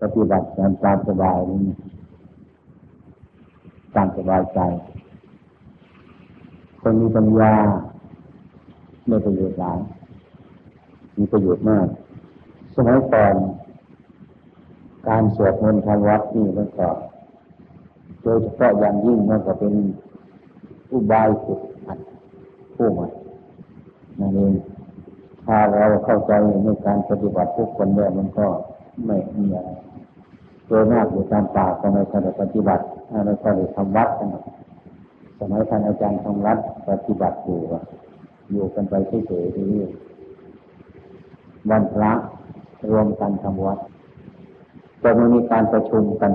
ปฏิบัติการตามสบายนี่ตามสบายใจคนมีปัญญาไม่ประโยชน์หลายมีประโยชน์มาก สมัยก่อนการสวดมนต์ทำวัดนี่มันก็โดยเฉพาะอย่างยิ่งมันก็เป็นอุบายฝึกหัดผู้ใหม่นั่นเองถ้าเราเข้าใจในการปฏิบัติทุกคนเนี่ยมันก็ไม่มีอะไร โดยมากอยู่ตามป่าก็ไม่ค่อยได้ปฏิบัติไม่ค่อยได้ทำวัดกันสมัยท่านอาจารย์ทำรัฐปฏิบัติอยู่อยู่กันไปเฉยๆทีนี้วันพระรวมกันทำวัดจะไม่มีการประชุมกัน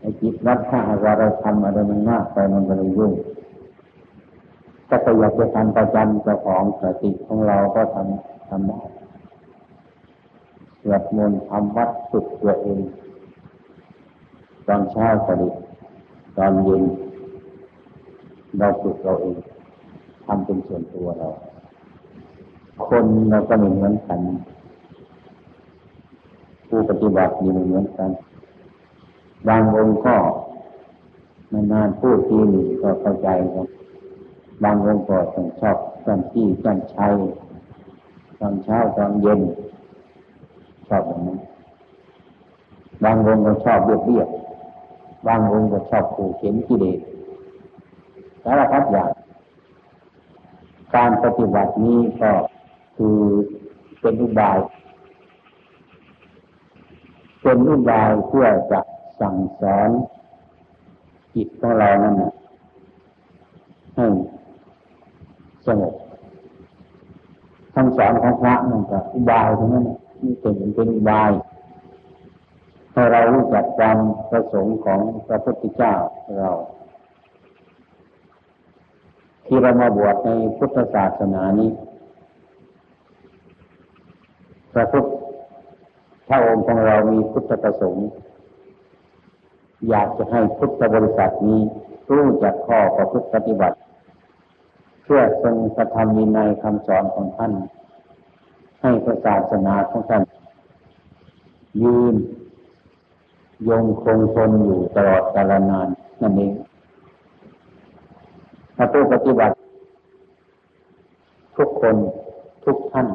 ไอ้จิตวัดถ้าว่าเราทำอะไรมันมากไปมันก็เลยยุ่งถ้าเราอยากจะทำประจำเจ้าของสติของเราก็ทำทำได้สวดมนต์ทำวัดสุดตัวเอง ตอนเช้าก็ดีตอนเย็นเราฝึกเราเองทำเป็นส่วนตัวเรา คนเราก็ไม่เหมือนกัน ผู้ปฏิบัติมีเหมือนกัน บางองค์ก็นานๆพูดทีหนึ่งก็เข้าใจครับบางองค์ก็ต้องชอบกันที่กันชัยตอนเช้าตอนเย็น ชอบแบบนั้นบางองค์ก็ชอบเบียดเบียด บางองค์ก็ชอบขู่เข็นกิเลสสารพัดอย่างการปฏิบัตินี้ก็คือเป็นอุบาย เป็นอุบายเพื่อจะสั่งสอนจิตของเรานั่นให้สงบคำสอนของพระนั่นก็อุบายทั้งนั้นนี่เป็นเป็นอุบาย ให้เรารู้จักความประสงค์ของพระพุทธเจ้าเรา ที่เรามาบวชในพุทธศาสนานี้ พระพุทธพระองค์ของเรามีพุทธประสงค์ อยากจะให้พุทธบริษัทนี้รู้จักข้อประพฤติปฏิบัติ เพื่อทรงกระทำมีในคำสอนของท่าน ให้ศาสนาของท่านยืน ยงคงทนอยู่ตลอดกาลนานนั่นเองถ้าผู้ปฏิบัติ ทุกคนทุกท่าน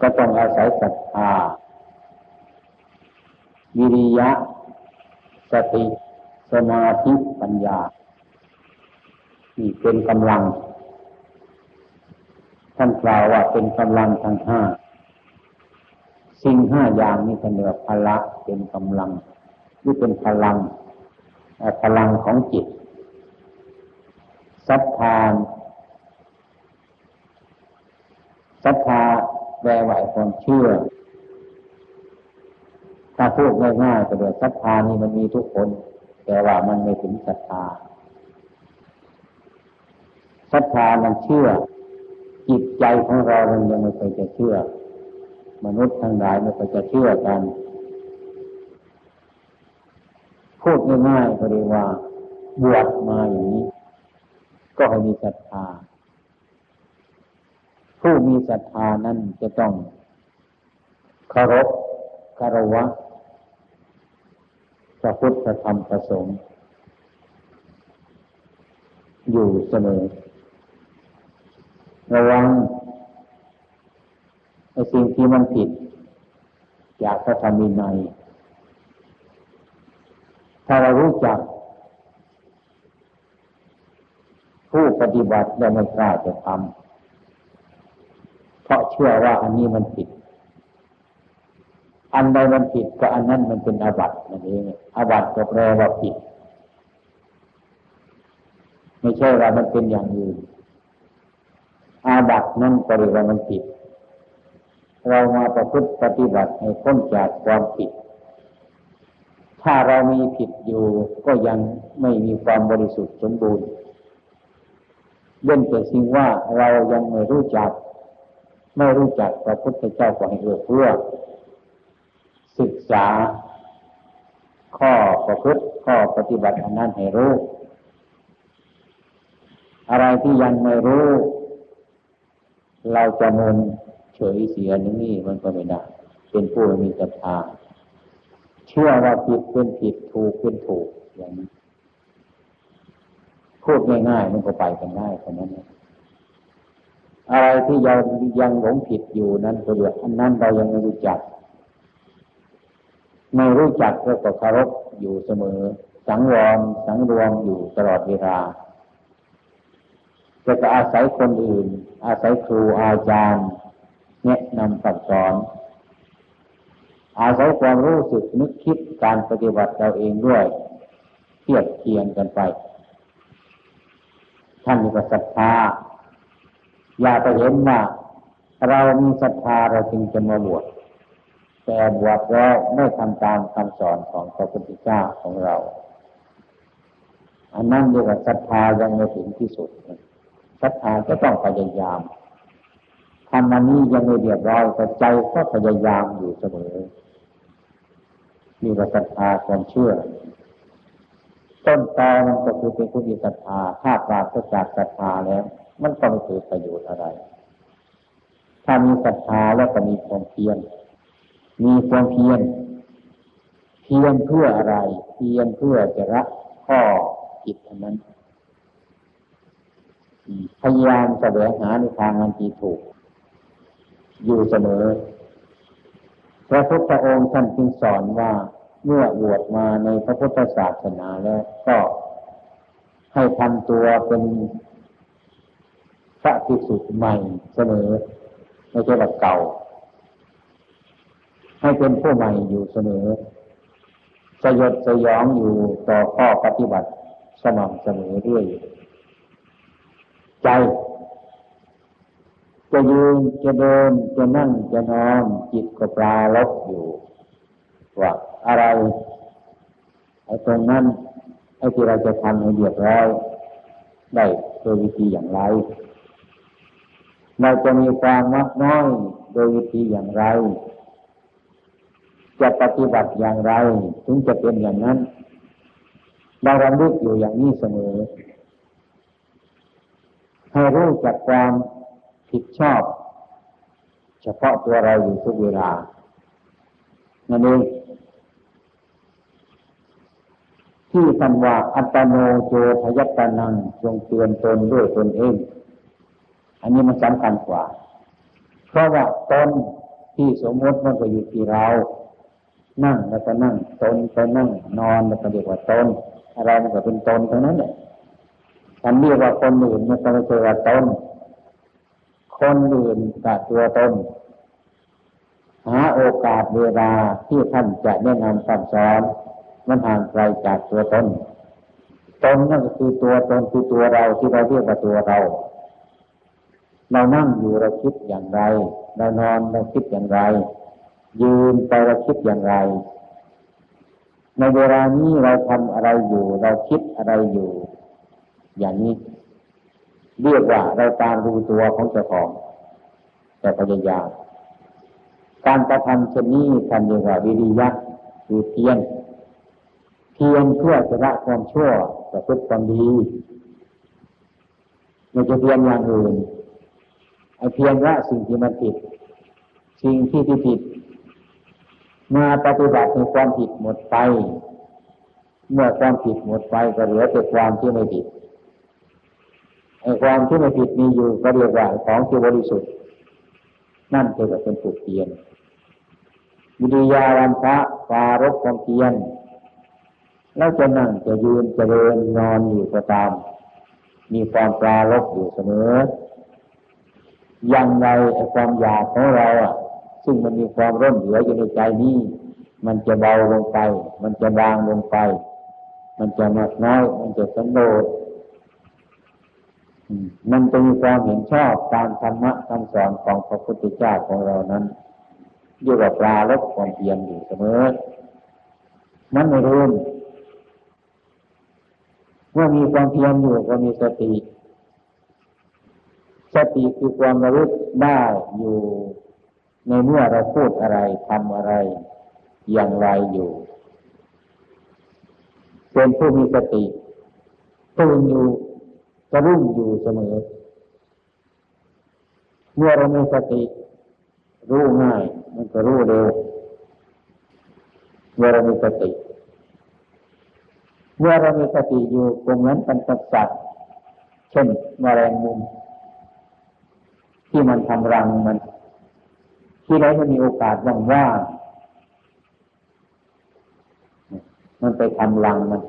ก็ต้องอาศัยศรัทธาวิริยะ สติ สมาธิปัญญาที่เป็นกำลัง ท่านกล่าวว่าเป็นกำลังทั้งห้า สิ่งห้าอย่างนี้เป็นเรียกพละเป็นกำลังนี่เป็นพลังพลังของจิตศรัทธาศรัทธาแววไหวความเชื่อ ถ้าพูดง่ายๆก็เดี๋ยวศรัทธานี่มันมีทุกคน แต่ว่ามันไม่ถึงศรัทธาศรัทธามันเชื่อ จิตใจของเรามันยังไม่เคยจะเชื่อ มนุษย์ทั้งหลายม่เคยจะเชื่อกัน พูดง่ายๆก็เรียกว่า บวชมาอย่างนี้ ก็ให้มีศรัทธา ผู้มีศรัทธานั้นจะต้องเคารพคารวะพระพุทธธรรมประสงค์อยู่เสมอระวัง สิ่งที่มันผิดอยากจะทำมีในถ้าเรารู้จัก ผู้ปฏิบัติและไม่กล้าจะทำเพราะเชื่อว่าอันนี้มันผิด อันใดมันผิดก็อันนั้นมันเป็นอาบัตินั่นเองอาบัติก็แปลว่าผิด ไม่ใช่ว่ามันเป็นอย่างอื่นอาบัตินั่นก็เรียกว่ามันผิด เรามาประพฤติปฏิบัติให้พ้นจากความผิด ถ้าเรามีผิดอยู่ก็ยังไม่มีความบริสุทธิ์สมบูรณ์เว้นแต่สิ่งว่าเรายังไม่รู้จัก ไม่รู้จักพระพุทธเจ้าก็ให้เอื้อเพื่อ ศึกษา ข้อประพฤติข้อปฏิบัติอันนั้นให้รู้ อะไรที่ยังไม่รู้ เราจะมน ฉยเสียนี่มันก็ไม่ได้เป็นผู้มีศรัทธาเชื่อว่าผิดเป็นผิดถูกเป็นถูกอย่างนี้พูดง่ายๆมันก็ไปกันได้เท่นั้นอะไรที่ยังยังหลงผิดอยู่นั้นก็เรียกอันนั้นเรายังไม่รู้จักไม่รู้จักก็เคารพอยู่เสมอ สังวรสังรวมอยู่ตลอดเวลาจะจะอาศัยคนอื่น อาศัยครูอาจารย์ แนะนำสั่งสอน อาศัยความรู้สึกนึกคิดการปฏิบัติเราเองด้วยเทียบเทียงกันไป ท่านมีศรัทธาอย่าไปเห็นว่าเรามีศรัทธาเราจึงจะมาบวชแต่บวชแล้วไม่ทำตามคำสอนของพระพุทธเจ้าของเรา อันนั้นเรียกว่าศรัทธายังไม่ถึงที่สุดศรัทธาก็ต้องพยายาม ทำมันนี้ยังไม่เรียบร้อยแต่ใจก็พยายามอยู่เสมอมีศรัทธาความเชื่อ ต้นตอมันก็คือเป็นผู้มีศรัทธาถ้าปราศจากศรัทธาแล้ว มันก็ไม่เกิดประโยชน์อะไร ถ้ามีศรัทธาแล้วก็มีความเพียรมีความเพียรเพียรเพื่ออะไร เพียรเพื่อจะละข้อผิดนั้นพยายามแสวงหาในทางอันที่ถูก อยู่เสมอ พระพุทธองค์ท่านจึงสอนว่าเมื่อบวชมาในพระพุทธศาสนาแล้วก็ให้ทำตัวเป็นพระภิกษุใหม่เสมอไม่ใช่แบบเก่า ให้เป็นผู้ใหม่อยู่เสมอ สยดสยองอยู่ต่อข้อปฏิบัติสม่ำเสมอเรื่อยใจ จะยืนจะเดินจะนั่งจะนอนจิตก็ปลาลบอยู่ว่าอะไรไอ้ตรงนั้นไอ้ที่เราจะทำให้เรียบร้อยได้โดยวิธีอย่างไร เราจะมีความมักน้อยโดยวิธีอย่างไร จะปฏิบัติอย่างไร ถึงจะเป็นอย่างนั้นเราระลึกอยู่อย่างนี้เสมอให้รู้จักความ ผิดชอบ เฉพาะตัวเราอยู่ทุกเวลานั่นเองที่ท่านว่าอัตโนโจทยัตนังจงเตือนตนด้วยตนเอง อันนี้มันสำคัญกว่า เพราะว่าตนที่สมมติมันก็อยู่ที่เรา นั่งแล้วก็นั่งตนก็นั่ง นอนแล้วก็เรียกว่าตนอะไรมันก็เป็นตนเท่านั้นแหละฉันเรียกว่าคนอื่นมันก็ไม่ใช่ว่าตน คนอื่นกับตัวตนหาโอกาสเวลาที่ท่านจะแนะนำสั่งสอนมันห่างไกลจากตัวตนตนนั่นคือตัวตนคือตัวเราที่เราเรียกว่าตัวเรา เรานั่งอยู่เราคิดอย่างไร เรานอนเราคิดอย่างไร ยืนไปเราคิดอย่างไร ในเวลานี้เราทำอะไรอยู่ เราคิดอะไรอยู่ อย่างนี้ เรียกว่าเราตามรู้ตัวของเจ้าของ แต่พยายามการกระทำเช่นนี้ทำเรียกว่าวิริยะคือเพียรเพียรเพื่อจะละความชั่วประพฤติความดีไม่จะเพียรอย่างอื่นไอเพียรละสิ่งที่มันผิด สิ่งที่ที่ผิด มาปฏิบัติในความผิดหมดไป เมื่อความผิดหมดไปก็เหลือแต่ความที่ไม่ผิด ความที่ไม่ผิดมีอยู่ก็เรียกว่าของที่บริสุทธิ์ นั่นคือเป็นปุกเพียนวิริยารัมพระฟารบความเพียนแล้วจะนั่งจะยืนจะเดินนอนอยู่ก็ตาม มีความปลาลบอยู่เสมอยังไงไอ้ความอยากของเราอะ ซึ่งมันมีความร่นเหลืออยู่ในใจนี้ มันจะเบาลงไป มันจะบางลงไป มันจะมากน้อย มันจะสันโดษ มันจะมีความเห็นชอบตามธรรมะคำสอนของพระพุทธเจ้าของเรานั้นอยู่กับปลาลบความเพียรอยู่เสมอ มันไม่รู้เมื่อมีความเพียรอยู่ก็มีสติ สติคือความระลึกได้อยู่ในเมื่อเราพูดอะไรทำอะไร อย่างไรอยู่ เป็นผู้มีสติตื่นอยู่ กระรุ่งอยู่เสมอ เมื่อเรามีสติรู้ง่าย มันก็รู้เร็วเมื่อเรามีสติ เมื่อเรามีสติอยู่ตรงนั้นเป็นสัตว์เช่นมแมลงมุม ที่มันทำรังมัน ที่ไหนมันมีโอกาสว่างๆมันไปทำรังมัน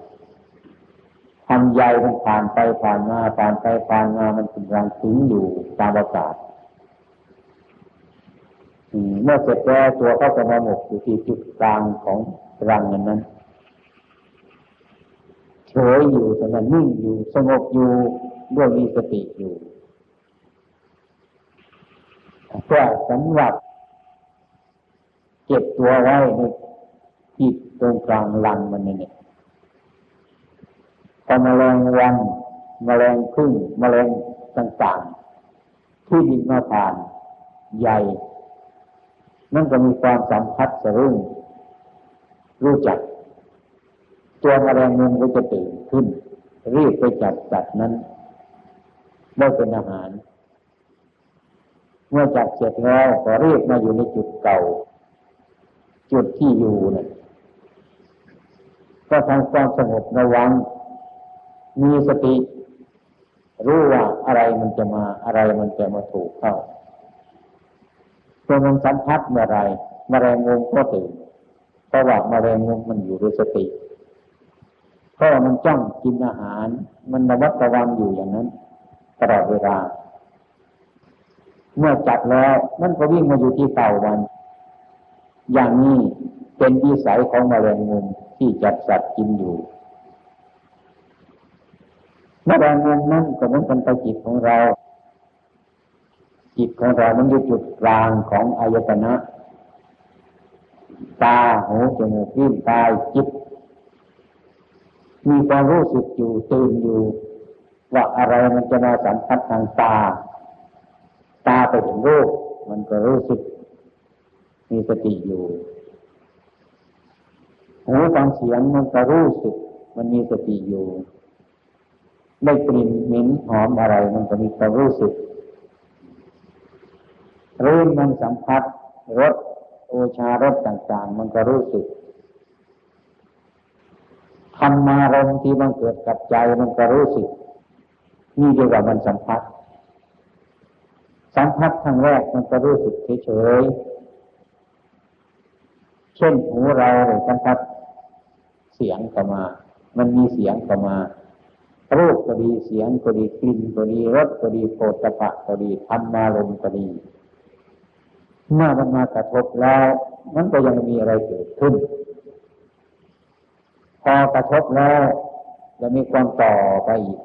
ทำใยมันผ่านไปผ่านมาผ่านไปผ่านมามันเป็นรังถึงอยู่ตามอากาศเมื่อเสร็จแล้วตัวเขาจะมาหมกอยู่ที่จุดกลางของรังนั้นเฉยอยู่สงบนิ่งอยู่สงบอยู่ด้วยมีสติอยู่เพื่อสำหรับเก็บตัวไว้ในที่ตรงกลางรังมันเนี่ย พอมแมลงวันมแมลงพึ่งมแมลงต่างๆ ที่บินมาผ่านใหญ่นั่นก็มีความสัมพัทธ์สรุ่งรู้จัก ตัวมแมลงมุมก็จะตื่นขึ้น รีบไปจับสัตว์นั้นได้เป็นอาหาร เมื่อจับเสร็จแล้วก็รีบมาอยู่ในจุดเก่า จุดที่อยู่เนี่ยก็ทำความสงบระวัง มีสติ รู้ว่าอะไรมันจะมาอะไรมันจะมาถูกเข้าตัวมันสัมผัสเมื่อไรมแมลงมุมก็ตื่นเพราะว่ามแมลงมุมมันอยู่ด้วยสติเพราะมันจ้องกินอาหาร มันระมัดระวังอยู่อย่างนั้นตลอดเวลา เมื่อจับแล้วมันก็วิ่งมาอยู่ที่เต่ามัน อย่างนี้เป็นวิสัยของมแมลงมุมที่จับสัตว์กินอยู่ มแมลงมุมนั่นก็เหมือนกันกับจิตของเรา จิตของเรา มันอยู่จุดกลางของอายตนะตาหูจมูกลิ้นกายจิต มีความรู้สึกอยู่ตื่นอยู่ ว่าอะไรมันจะมาสัมผัสทางตา ตาไปถึงรูปมันก็รู้สึก มีสติอยู่หูฟังเสียงมันก็รู้สึก มันมีสติอยู่ ได้กลิ่นเหม็นหอมอะไร มันก็มีความรู้สึกรู้มันสัมผัสรสโอชารสต่าง ๆ มันก็รู้สึกธรรมารมที่มันเกิดกับใจมันก็รู้สึก นี่เรียกว่ามันสัมผัส สัมผัสครั้งแรกมันก็รู้สึกเฉยๆเช่นหูเราเลยสัมผัสเสียงก็มา มันมีเสียงก็มา รูปก็ดีเสียงก็ดีกลิ่นก็ดีรสก็ดีโผฏฐะก็ดีธรรมารมก็ดีเมื่อมันมากระทบแล้ว มันก็ยังมีอะไรเกิดขึ้น พอกระทบแล้วจะมีความต่อไปอีก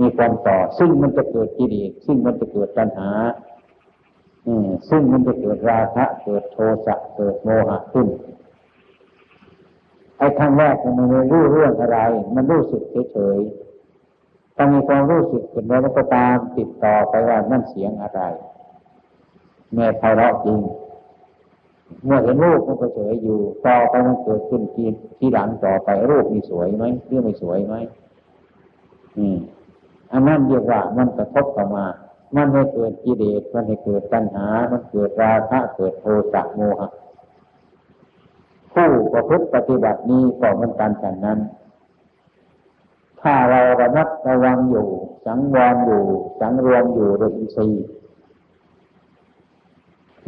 มีความต่อ ซึ่งมันจะเกิดกิเลสซึ่งมันจะเกิดปัญหาซึ่งมันจะเกิดราคะเกิดโทสะเกิดโมหะขึ้น ไอ้ครั้งแรกมันไม่รู้เรื่องอะไร มันรู้สึกเฉยๆถ้ามีความรู้สึกเกิดแล้วก็ตามติดต่อไปว่านั่นเสียงอะไรแม่ไพเราะจริง เมื่อเห็นรูปมันก็เฉยอยู่ต่อไปมันเกิดขึ้นทีที่หลังต่อไปรูปมีสวยไหมเรื่องไม่สวยไหมอืมอันนั้นเรียกว่ามันกระทบเข้ามา มันให้เกิดกิเลสมันให้เกิดปัญหา มันเกิดราคะเกิดโทสะโมหะ ผู้ประพฤติปฏิบัตินี้ก็เหมือนกันฉันนั้น ถ้าเราระมัดระวังอยู่ สังวรอยู่ สังรวมอยู่โดยอินทรีย์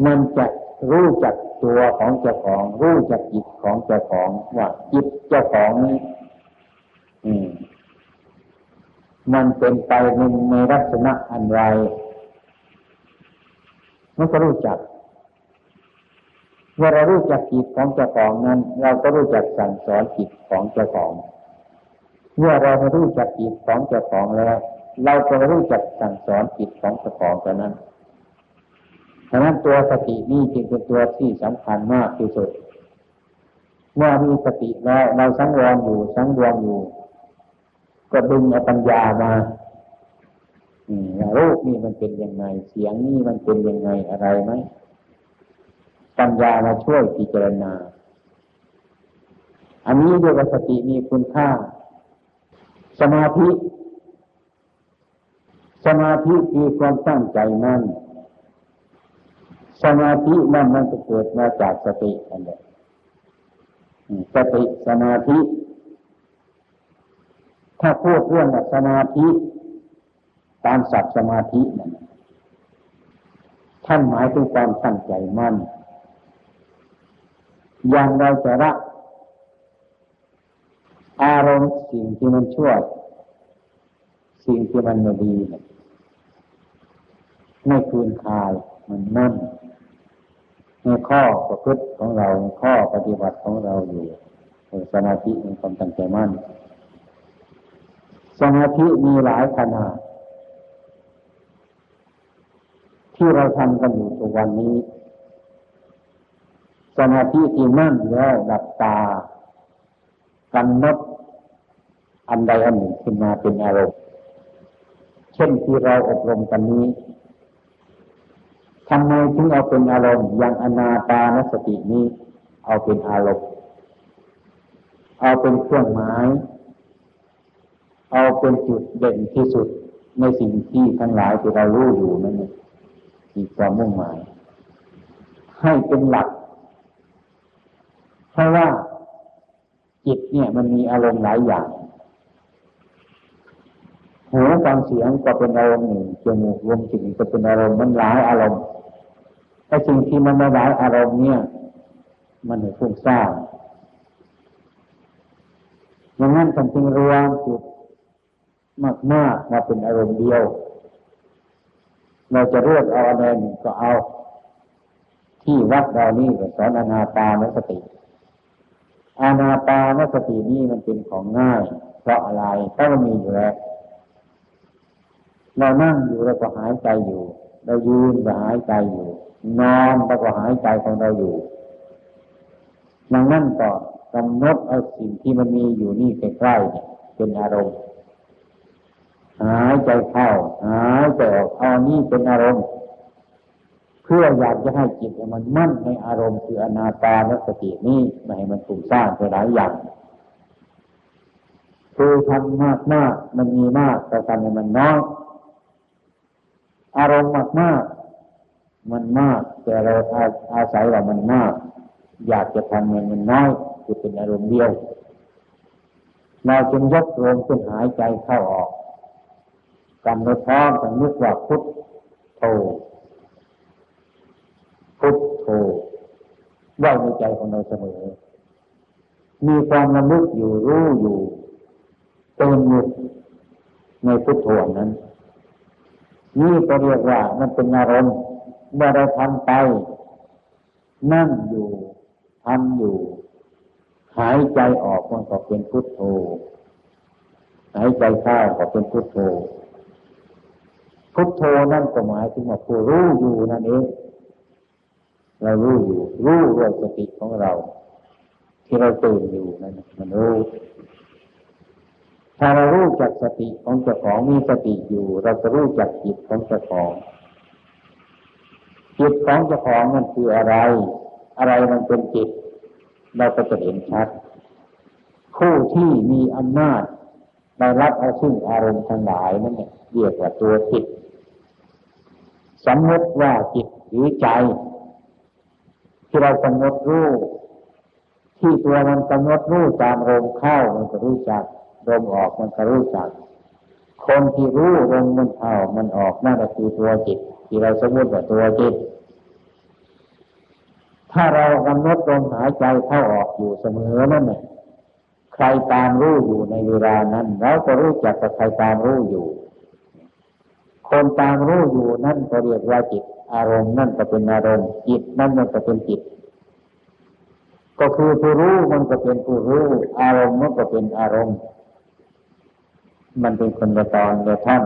มันจะรู้จักตัวของเจ้าของ รู้จักจิตของเจ้าของว่าจิตเจ้าของนี้มมันเป็นไปในในลักษณะอันไรมันก็รู้จัก เมื่อเรารู้จักจิตของเจ้าของนั้น เราก็รู้จักสั่งสอนจิตของเจ้าของ เมื่อเราไม่รู้จักจิตของเจ้าของแล้ว เราก็รู้จักสั่งสอนจิตของเจ้าของกันนั้นฉะนั้นตัวสตินี่จึงเป็นตัวที่สำคัญมากที่สุด เมื่อมีสติแล้วเราสังวรอยู่สังวมอยู่ ก็ดึงเอาปัญญามารูปนี่มันเป็นยังไง เสียงนี่มันเป็นยังไงอะไรไหม ปัญญามาช่วยพิจารณา อันนี้เรียกว่าสติมีคุณค่า สมาธิ สมาธิคือความตั้งใจนั่นสสมาธินั่นมันจะเกิดมาจากสติอันเดียสติสมาธิ ถ้าพูดเรื่องสมาธิ ตามศัพท์สมาธินั่นท่านหมายถึงความตั้งใจมั่น อย่างเราจะรักอารมณ์สิ่งที่มันชั่ว สิ่งที่มันไม่ดีไม่คืนคายมันนั่นในข้อประพฤติของเราข้อปฏิบัติของเราอยู่สมาธิมีความตั้งใจมั่นสมาธิมีหลายขนาดที่เราทำกันอยู่ทุกวันนี้ สมาธิที่นั่นแล้วหลับตากำหนดอันใดอันหนึ่งขึ้นมาเป็นอารมณ์เช่นที่เราอบรมกันนี้ทำไมถึงเอาเป็นอารมณ์อย่างอนาตานสตินี้ เอาเป็นอารมณ์เอาเป็นเครื่องหมาย เอาเป็นจุดเด่นที่สุดในสิ่งที่ทั้งหลายที่เรารู้อยู่นั่นเองมีความมุ่งหมาย ให้เป็นหลัก เพราะว่าจิตเนี่ยมันมีอารมณ์หลายอย่างหูฟังเสียงก็เป็นอารมณ์หนึ่งจมูกรวมจิตก็เป็นอารมณ์มันหลายอารมณ์ไอ้สิ่งที่มันไมาหลายอารมณ์เนี่ย มันให้ฟุ้งซ่านดังนั้นท่านจึงรวมจุดมากมากมาเป็นอารมณ์เดียว เราจะเลือกเอาอะไรหนึ่งก็เอา ที่วัดเรานี่สอนอนาปานสติ อานาปานสตินี่มันเป็นของง่าย เพราะอะไรเพราะมันมีอยู่แล้วเรานั่งอยู่เราก็หายใจอยู่ เรายืนก็หายใจอยู่ นอนเราก็หายใจของเราอยู่ดังนั้นก็กำหนดเอาสิ่งที่มันมีอยู่นี่ใกล้ๆเป็นอารมณ์ หายใจเข้า หายใจออกเอานี่เป็นอารมณ์ เพื่ออยากจะให้จิตมันมั่นในอารมณ์คืออนาตานสตินี้ไม่ให้มันฝุ่งซ่านไปหลายอย่างคือทำมากมากมันมีมากแต่ทำให้มันน้อยอารมณ์มากมากมันมาก แต่เราอาอาศัยเรามันมาก อยากจะทำมันมันน้อยจะเป็นอารมณ์เดียวเราจึงยกลมขึ้นหายใจเข้าออกกำหนดพร้อมกันนึกว่าพุทโธ พุทโธไว้ในใจของเราเสมอ มีความระลึกอยู่รู้อยู่เต็มอยู่ในพุทโธนั้น นี่ก็เรียกว่ามันเป็นอารมณ์เมื่อเราทำไป นั่งอยู่ทำอยู่ หายใจออกมันก็เป็นพุทโธหายใจเข้าก็เป็นพุทโธพุทโธนั่นก็หมายถึงว่าผู้รู้อยู่นั่นเอง เรารู้อยู่รู้ด้วยสติของเรา ที่เราตื่นอยู่นั่นมันรู้ถ้าเรารู้จักสติของเจ้าของมีสติอยู่ เราจะรู้จักจิตของเจ้าของจิตของเจ้าของมันคืออะไร อะไรมันเป็นจิต เราก็จะเห็นชัดผู้ที่มีอำนาจได้รับเอาซึ่งอารมณ์ทั้งหลายนั่นเนี่ยเรียกว่าตัวจิตสมมติว่าจิตหรือใจ ที่เรากำหนดรู้ที่ตัวมันกำหนดรู้ตามลมเข้ามันก็รู้จักลมออกมันก็รู้จัก คนที่รู้ลมมันเข้ามันออกนั่นคือตัวจิต ที่เราสมมติว่าตัวจิต ถ้าเรากำหนดลมหายใจเข้าออกอยู่เสมอนั่นเองใครตามรู้อยู่ในเวลานั้นเราก็รู้จักกับใครตามรู้อยู่ คนตามรู้อยู่นั่นก็เรียกว่าจิต อารมณ์นั่นก็เป็นอารมณ์จิตนั่นมันก็เป็นจิต ก็คือผู้รู้มันก็เป็นผู้รู้ อารมณ์มันก็เป็นอารมณ์ มันเป็นคนละตอนละท่าน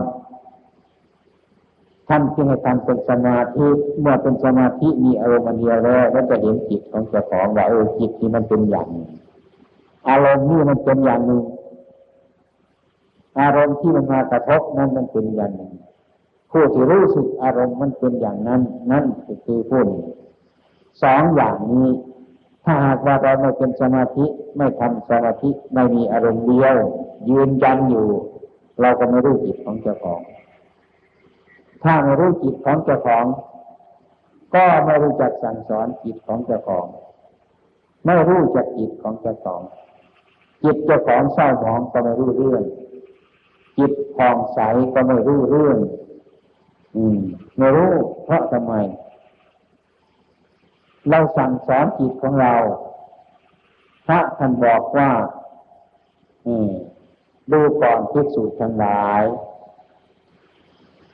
ท่านจึงให้ทำเป็นสมาธิเมื่อเป็นสมาธิมีอารมณ์เดียวแล้วก็จะเห็นจิตของเจ้าของว่าเออจิตที่มันเป็นอย่างอารมณ์นี่มันเป็นอย่างหนึ่งอารมณ์ที่มันมากระทบนั้นมันเป็นอย่างหนึ่ง ผู้ที่รู้สึกอารมณ์มันเป็นอย่างนั้น นั่นคือผู้นี้สองอย่างนี้ ถ้าหากว่าเราไม่เป็นสมาธิไม่ทำสมาธิไม่มีอารมณ์เดียว ยืนยันอยู่ เราก็ไม่รู้จิตของเจ้าของ ถ้าไม่รู้จิตของเจ้าของ ก็ไม่รู้จักสั่งสอนจิตของเจ้าของไม่รู้จักจิตของเจ้าของ จิตเจ้าของเศร้าหมองก็ไม่รู้เรื่อง จิตผ่องใสก็ไม่รู้เรื่อง อืมไม่รู้ เพราะทำไม เราสั่งสอนจิตของเราพระท่านบอกว่าดูก่อนพิสูจน์ทั้งหลาย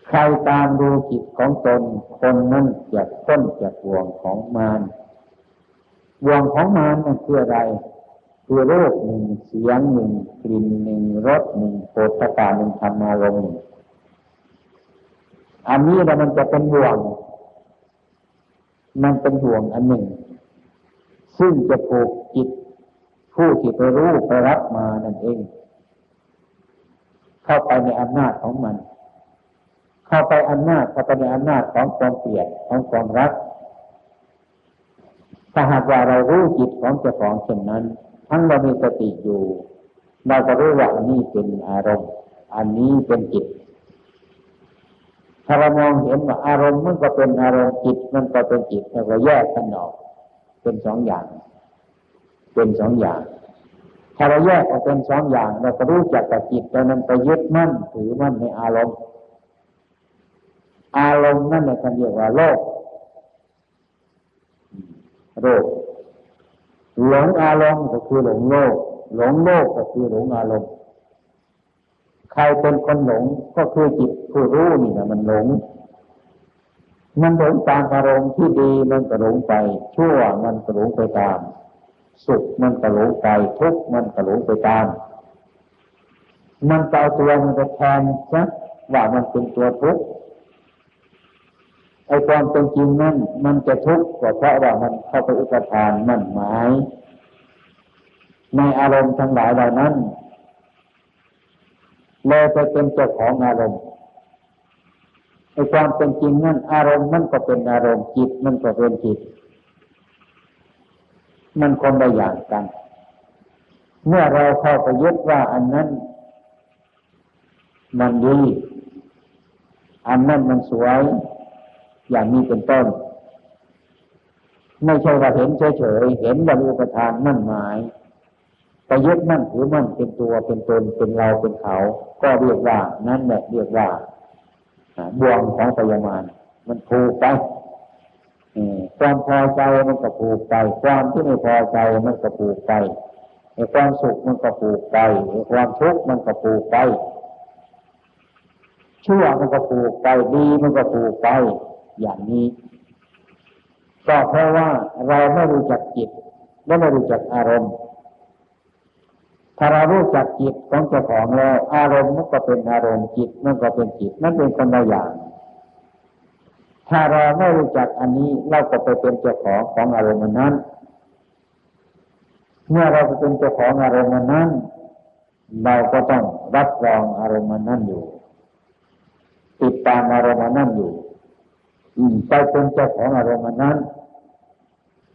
ใครตามดูจิตของตน คนนั้นจะต้นจากวงของมารวงของมารนั่นคืออะไรคือโรคหนึ่งเสียงหนึ่งกลิ่นหนึ่งรสหนึ่งโผฏฐาหนึ่งธรรมารมณ์ อันนี้แล้วมันจะเป็นห่วง มันเป็นห่วงอันหนึ่ง ซึ่งจะผูกจิตผู้ที่ไปรู้ไปรับมานั่นเอง เข้าไปในอำนาจของมัน เข้าไปอำนาจเข้าไปในอำนาจของความเกลียดของความรักถ้าหากว่าเรารู้จิตของเจ้าของเช่นนั้น ทั้งเรามีสติอยู่ เราก็รู้ว่าอันนี้เป็นอารมณ์ อันนี้เป็นจิต ถ้าเรามองเห็นว่าอารมณ์มันก็เป็นอารมณ์จิตมันก็เป็นจิตเราก็แยกกันออก เป็นสองอย่าง เป็นสองอย่าง ถ้าเราแยกออกเป็นสองอย่างเราก็รู้จักกับจิตแต่นั้นไปยึดมั่นถือมั่นในอารมณ์ อารมณ์นั่นแหละเรียกว่าโลกโลกหลงอารมณ์ก็คือหลงโลก หลงโลกก็คือหลงอารมณ์ ใครเป็นคนหลงก็คือจิตผู้รู้นี่นะมันหลง มันหลงตามอารมณ์ที่ดีมันก็หลงไป ชั่วมันก็หลงไปตาม สุขมันก็หลงไปทุกข์มันก็หลงไปตาม มันเอาตัวมันไปแทนซะว่ามันเป็นตัวทุกข์ไอ้ความเป็นจริงนั้นมันจะทุกข์ก็เพราะว่ามันเข้าไปอุปทานมั่นหมาย ในอารมณ์ทั้งหลายเหล่านั้น เลยไปเป็นเจ้าของอารมณ์ไอ้ความเป็นจริงนั้นอารมณ์มันก็เป็นอารมณ์จิตมันก็เป็นจิต มันคนละอย่างกัน เมื่อเราเข้าไปยึดว่าอันนั้น มันดี อันนั้นมันสวย อย่างนี้เป็นต้น ไม่ใช่ว่าเห็นเฉยๆเห็นบรรลุประทานมั่นหมาย ไปยึดมั่นถือมั่นเป็นตัวเป็นตนเป็นเราเป็นเขา ก็เรียกว่านั่นแหละเรียกว่าบ่วงของปยามานมันผูกไปความพอใจมันก็ผูกไป ความที่ไม่พอใจมันก็ผูกไปความสุขมันก็ผูกไปความทุกข์มันก็ผูกไปชั่วมันก็ผูกไปดีมันก็ผูกไป อย่างนี้ก็เพราะว่าเราไม่รู้จักจิตและไม่รู้จักอารมณ์ ถ้าเรารู้จักจิตของเจ้าของแล้วอารมณ์มันก็เป็นอารมณ์จิตมันก็เป็นจิตนั่นเป็นคนละอย่าง ถ้าเราไม่รู้จักอันนี้เราก็ไปเป็นเจ้าของของอารมณ์นั้น เมื่อเราเป็นเจ้าของอารมณ์นั้น เราก็ต้องรับรองอารมณ์นั้นอยู่ ติดตามอารมณ์นั้นอยู่ไปเป็นเจ้าของอารมณ์นั้น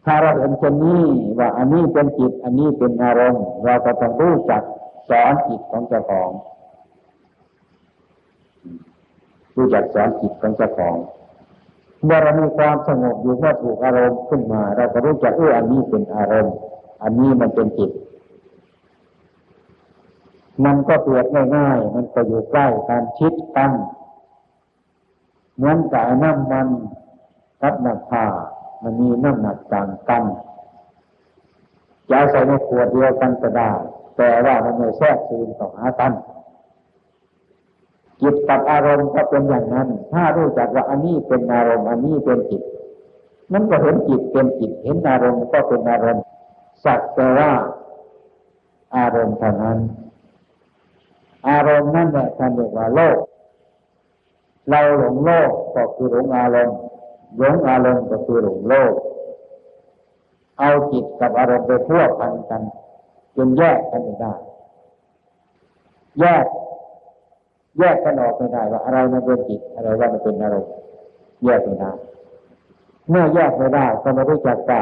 ถ้าเราเห็นเช่นนี้ว่าอันนี้เป็นจิต อันนี้เป็นอารมณ์เราก็ต้องรู้จักสอนจิตของเจ้าของรู้จักสอนจิตของเจ้าของเมื่อเรามีความสงบอยู่เมื่อถูกอารมณ์ขึ้นมา เราก็รู้จักเอออันนี้เป็นอารมณ์ อันนี้มันเป็นจิต มันก็เปรียบง่ายๆมันก็อยู่ใกล้การชิดกันเหมือนกับน้ำมันกับน้ำผ้า มันมีน้ำหนักต่างกันจะใส่ในขวดเดียวกันก็ได้ แต่ว่ามันไม่แทรกซึมต่อหากันจิตกับอารมณ์ก็เป็นอย่างนั้น ถ้ารู้จักว่าอันนี้เป็นอารมณ์อันนี้เป็นจิตนั้นก็เห็นจิตเป็นจิต เห็นอารมณ์ก็เป็นอารมณ์ สักแต่ว่าอารมณ์เท่านั้น อารมณ์นั่นแหละท่านเรียกว่าโลก เราหลงโลกก็คือหลงอารมณ์ หลงอารมณ์ก็คือหลงโลก เอาจิตกับอารมณ์ไปทั่วพันกันจนแยกกันไม่ได้ แยก แยกกันออกไม่ได้ว่าอะไรมันเป็นจิตอะไรว่ามันเป็นอารมณ์แยกไม่ได้เมื่อแยกไม่ได้ก็ไม่รู้จักว่า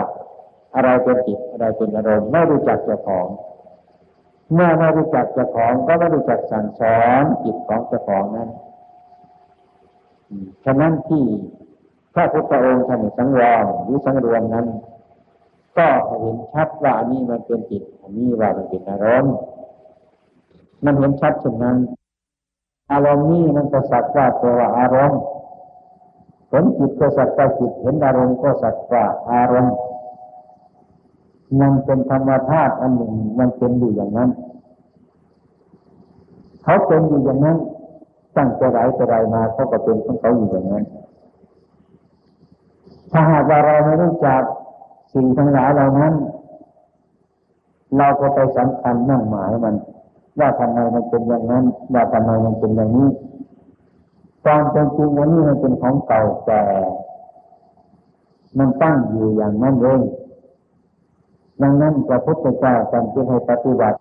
อะไรเป็นจิตอะไรเป็นอารมณ์ไม่รู้จักเจ้าของ เมื่อไม่รู้จักเจ้าของก็ไม่รู้จักสั่งสอนจิตของเจ้าของนั้นฉะนั้นที่ ถ้าพุทธองค์ท่านสังวรหรือสังรวมนั้น ก็เห็นชัดว่าอันนี้มันเป็นจิตอันนี้ว่ามันเป็นอารมณ์มันเห็นชัดเช่นนั้น อารมณ์นี้มันก็สักว่าตัวอารมณ์เห็นจิตก็สักว่าจิตเห็นอารมณ์ก็สักว่าอารมณ์มันเป็นธรรมชาติอันหนึ่งมันเป็นอยู่อย่างนั้น เขาเป็นอยู่อย่างนั้นตั้งแต่ไรแต่ไรมาเขาก็เป็นของเขาอยู่อย่างนั้น ถ้าหากว่าเราไม่รู้จักสิ่งทั้งหลายเหล่านั้น เราก็ไปสำคัญนั่งหมายมัน ว่าทำไมมันเป็นอย่างนั้น ว่าทำไมมันเป็นอย่างนี้ตอนเป็นจริงวันนี้มันเป็นของเก่าแต่ มันตั้งอยู่อย่างนั้นเองดังนั้นพระพุทธเจ้าจำเป็นให้ปฏิบัติ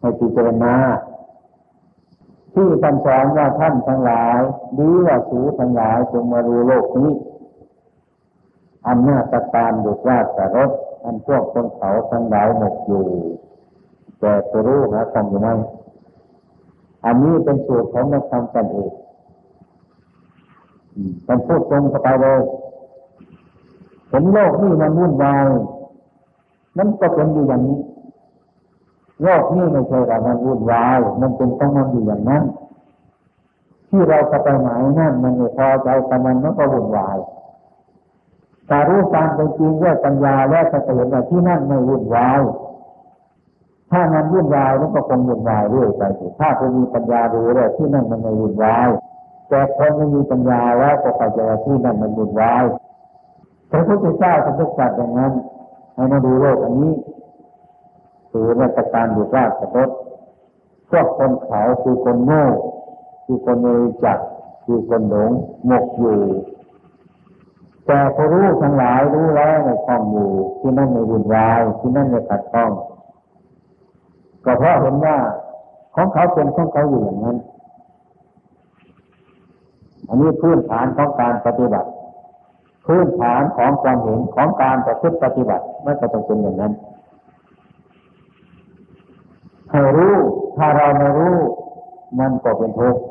ให้พิจารณาที่ท่านสอนว่าท่านทั้งหลายหรือว่าสูทั้งหลายจงมาดูโลกนี้ อันนาตารบุตรราชรถอันพวกคนเขาทั้งหลายหมกอยู่ แต่จะรู้นะทำอยู่ไหมอันนี้เป็นสูตรของนักธรรมกันเองมันพูดตรงไปเลยเห็นโลกนี่มันวุ่นวายนั่นก็เป็นอยู่อย่างนี้ โลกนี้ไม่ใช่ว่ามันวุ่นวายมันเป็นต้องมันอยู่อย่างนั้น ที่เราจะไปหมายนั่นมันไม่พอใจกับมันมันก็วุ่นวาย แต่รู้ตามเป็นจริงด้วยปัญญาแล้วจะเห็นว่าที่นั่นไม่วุ่นวายถ้ามันวุ่นวายมันก็คงวุ่นวายเรื่อยไปถ้าคุณมีปัญญารู้แล้วที่นั่นมันไม่วุ่นวายแต่คนไม่มีปัญญาแล้วก็เข้าใจที่นั่นมันวุ่นวายพระพุทธเจ้าท่านตรัสอย่างนั้นให้มาดูโลกอันนี้คือราชการอยู่ราชรถพวกคนเขาคือคนโง่คือคนไม่รู้จักคือคนหลงหมกอยู่ แต่พอรู้ทั้งหลายรู้แล้วในคล้องอยู่ที่นั่นในวุ่นวายที่นั่นในขัดข้อง ก็เพราะเห็นว่าของเขาเป็นของเขาอยู่อย่างนั้น อันนี้พื้นฐานของการปฏิบัติ พื้นฐานของความเห็นของการประพฤติปฏิบัติไม่จะต้องเป็นอย่างนั้นให้รู้ถ้าเราไม่รู้มันก็เป็นทุกข์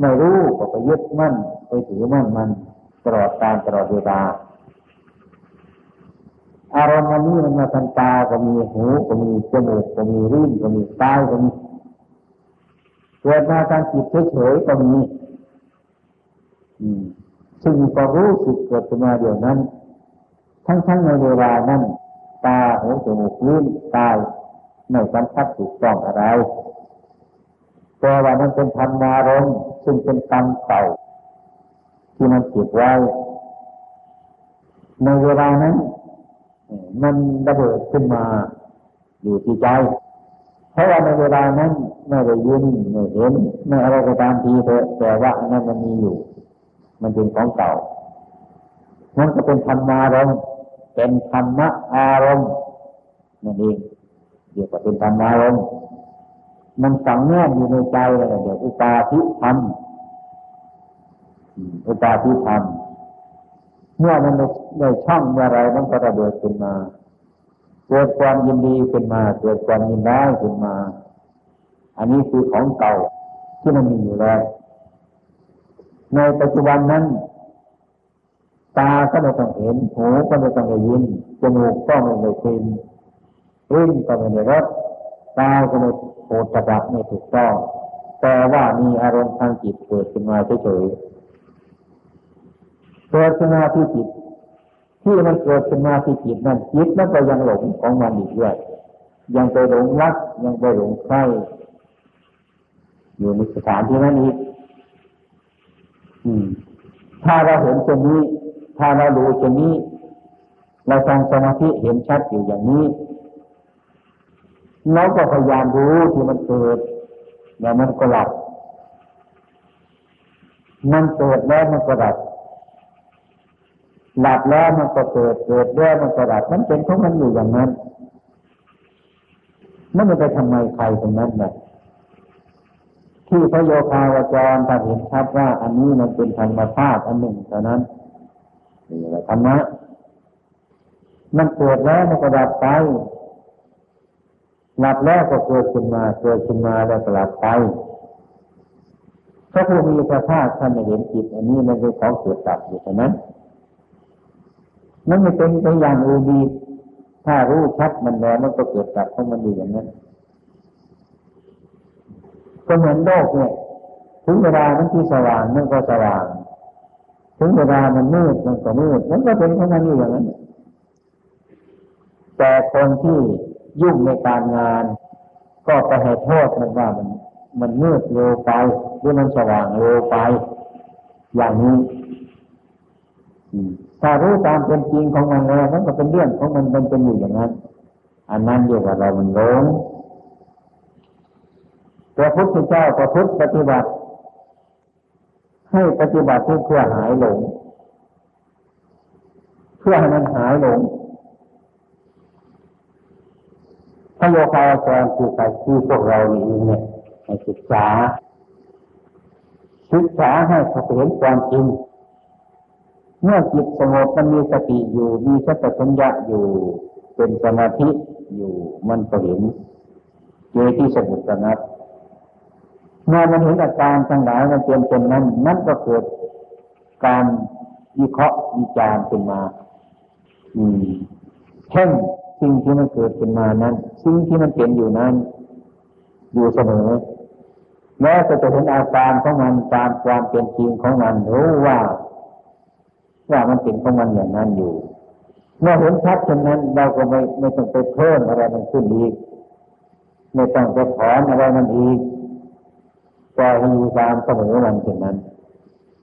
ไม่รู้ก็ไปยึดมั่นไปถือมั่นมันต ลอดการตลอดเวลาอารมณ์นี้มันมาทางตาก็มีหูก็มีจมูกก็มีริ้นก็มีกายก็มีเกิดมาทางจิตเฉยๆก็มีซึ่งก็รู้สึกเกิดขึ้นมาเดี๋ยวนั้น ทั้งๆในเวลานั้น ตาหูจมูกลิ้นกายไม่สัมผัสถูกต้องอะไรแต่ว่านั้นเป็นธรรมารมซึ่งเป็นกรรมเก่า ที่มันเก็บไว้ ในเวลานั้นมันระเบิดขึ้นมาอยู่ที่ใจ เพราะว่าในเวลานั้นไม่ได้ยินไม่เห็นไม่อะไรก็ตามทีเถอะแต่ว่านั้นมันมีอยู่ มันเป็นของเก่านั่นก็เป็นธรรมารมเป็นธรรมะอารมณ์นั่นเองเดี๋ยวก็เป็นธรรมารมมันฝังแน่อยู่ในใจเลยเดี๋ยวอุปาทิธรรม อุปาทิธรรม เมื่อมันในช่องเมื่อไรมันก็ระเบิดขึ้นมา เกิดความยินดีขึ้นมา เกิดความยินร้ายขึ้นมา อันนี้คือของเก่าที่มันมีอยู่แล้ว ในปัจจุบันนั้น ตาก็ไม่ต้องเห็น หูก็ไม่ต้องได้ยิน จมูกก็ไม่ได้กลิ่นลิ้นก็ไม่ได้รสตาก็ไม่โผฏฐัพไม่ถูกต้องแต่ว่ามีอารมณ์ทางจิตเกิดขึ้นมาเฉยๆ เกิดขึ้นมาที่จิต ที่มันเกิดขึ้นมาที่จิตนั่นจิตนั่นก็ยังหลงของมันอีกด้วยยังไปหลงรักยังไปหลงใครอยู่ในสถานที่นั้นอีกถ้าเราเห็นเช่นนี้ ถ้าเราดูเช่นนี้ เราทำสมาธิเห็นชัดอยู่อย่างนี้เราก็พยายามรู้ที่มันเกิดแล้วมันก็หลับมันเกิดแล้วมันก็หลับ หลับแล้วมันก็เกิดเกิดแล้วมันก็หลับมันเป็นของมันอยู่อย่างนั้นมันจะไปทำไมใครตรงนั้นเนี่ยที่พระโยคาวจรถ้าเห็นชัดว่า อันนี้มันเป็นธรรมชาติอันหนึ่งเท่านั้นนี่แหละธรรมะมันเกิดแล้วมันก็ดับไปหลับแล้วก็เกิดขึ้นมาเกิดขึ้นมาแล้วก็หลับไปสระผู้มีพระภาคท่านเห็นจิต อันนี้มันเป็นของเกิดดับอยู่เท่านั้น นั่นไม่เป็นไปอย่างอื่นดี ถ้ารู้ชัดมันแล้วมันก็เกิดดับของมันอยู่อย่างนั้นก็เหมือนโลกเนี่ย ถึงเวลามันที่สว่างมันก็สว่าง ถึงเวลามันมืดมันก็มืดมันก็เป็นของมันอยู่อย่างนั้น แต่คนที่ยุ่งในการงาน ก็ไปให้โทษมันว่ามัน มันมืดเร็วไปหรือมันสว่างเร็วไป อย่างนี้ ถ้ารู้ตามเป็นจริงของมันแล้วมันก็เป็นเรื่องของมันมันเป็นอยู่อย่างนั้น อันนั้นเรียกว่าเรามันหลงพระพุทธเจ้าประพฤติปฏิบัติ ให้ปฏิบัติเพื่อหายหลง เพื่อให้มันหายหลงพระโยคาวจรคือใครคือพวกเรานี่เนี่ยให้ศึกษาศึกษาให้เขาเห็นความจริง เมื่อจิตสงบมันมีสติอยู่ มีสัจจัญญะอยู่ เป็นสมาธิอยู่ มันก็เห็นเจที่สงบระงับเมื่อมันเห็นอาการทั้งหลายมันเป็นเป็นนั้นนั่นก็เกิดการวิเคราะห์วิจารณ์ขึ้นมา อืมเช่นสิ่งที่มันเกิดขึ้นมานั้น สิ่งที่มันเป็นอยู่นั้น อยู่เสมอแม้จะจะเห็นอาการของมันตามความเป็นจริงของมันรู้ว่า ว่ามันเป็นของมันอย่างนั้นอยู่ เมื่อเห็นชัดเช่นนั้น เราก็ไม่ไม่ต้องไปเพิ่มอะไรมันขึ้นอีก ไม่ต้องไปถอนอะไรมันอีกปล่อยให้อยู่ตามเสมอมันเช่นนั้น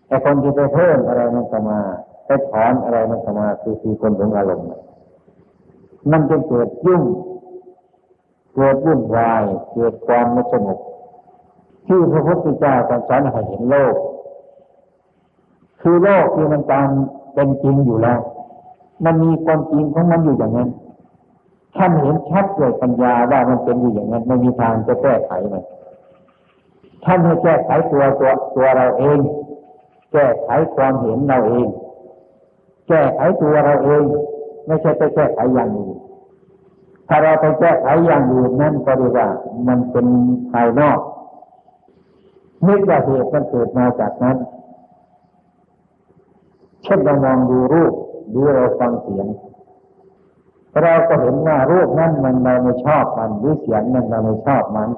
แต่คนที่ไปเพิ่มอะไรมันก็มาไปถอนอะไรมันก็มาคือคือคนหลงอารมณ์มันจะเกิดยุ่งเกิดวุ่นวายเกิดความไม่สงบที่พระพุทธเจ้าตรัสอนให้เห็นโลก คือโลกที่มันตาม เป็นจริงอยู่แล้ว มันมีความจริงของมันอยู่อย่างนั้นท่านเห็นชัดด้วยปัญญาว่ามันเป็นอยู่อย่างนั้นไม่มีทางจะแก้ไขมันท่านให้แก้ไขตัวตัวตัวเราเอง แก้ไขความเห็นเราเอง แก้ไขตัวเราเอง ไม่ใช่ไปแก้ไขอย่างอื่นถ้าเราไปแก้ไขอย่างอื่นนั่นก็เรียกว่า มันเป็นภายนอกนึกว่าเหตุมันเกิดมาจากนั้น เช่นเรามองดูรูปดูเราฟังเสียง เราก็เห็นว่ารูปนั้นมันเราไม่ชอบมันหรือเสียงนั้นเราไม่ชอบมัน